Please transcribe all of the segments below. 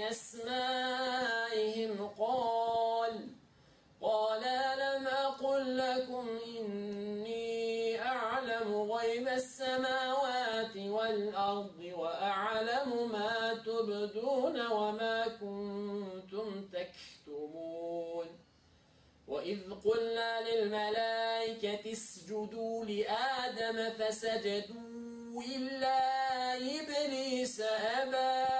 بأسمائهم قال قال لم أقل لكم إني أعلم غيب السماوات والأرض وأعلم ما تبدون وما كنتم تكتمون؟ وإذ قلنا للملائكة اسجدوا لآدم فسجدوا إلا إبليس أبى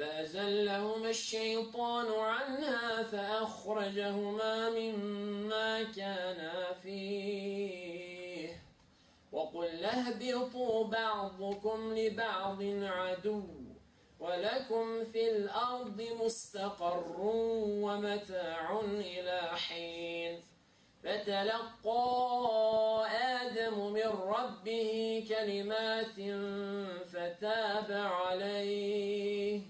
فأزلهما الشيطان عنها فأخرجهما مما كانا فيه. وقل اهبطوا بعضكم لبعض عدو ولكم في الأرض مستقر ومتاع إلى حين. فتلقى آدم من ربه كلمات فتاب عليه.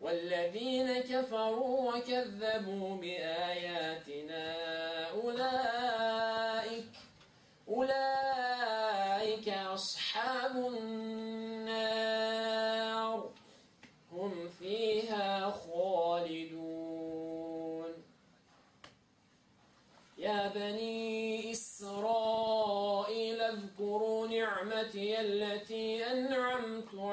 والذين كفروا وكذبوا بآياتنا أولئك أولئك أصحاب النار. هم فيها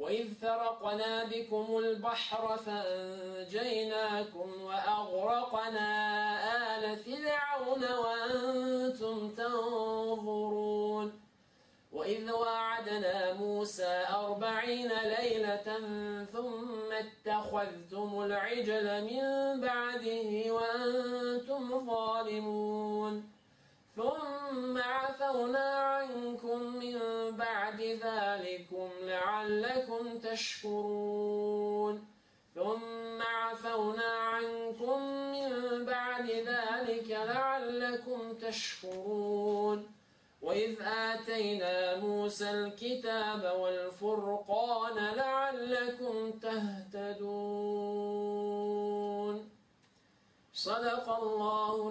وإذ فرقنا بكم البحر فأنجيناكم وأغرقنا آل فرعون وأنتم تنظرون. وإذ وعدنا موسى أربعين ليلة ثم اتخذتم العجل من بعده وأنتم ظالمون. ثم عفونا لعلكم تشكرون. ثم عفونا عنكم من بعد ذلك لعلكم تشكرون. وإذ آتينا موسى الكتاب والفرقان لعلكم تهتدون. صدق الله